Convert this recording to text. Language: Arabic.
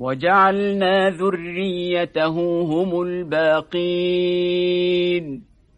وجعلنا ذريته هم الباقين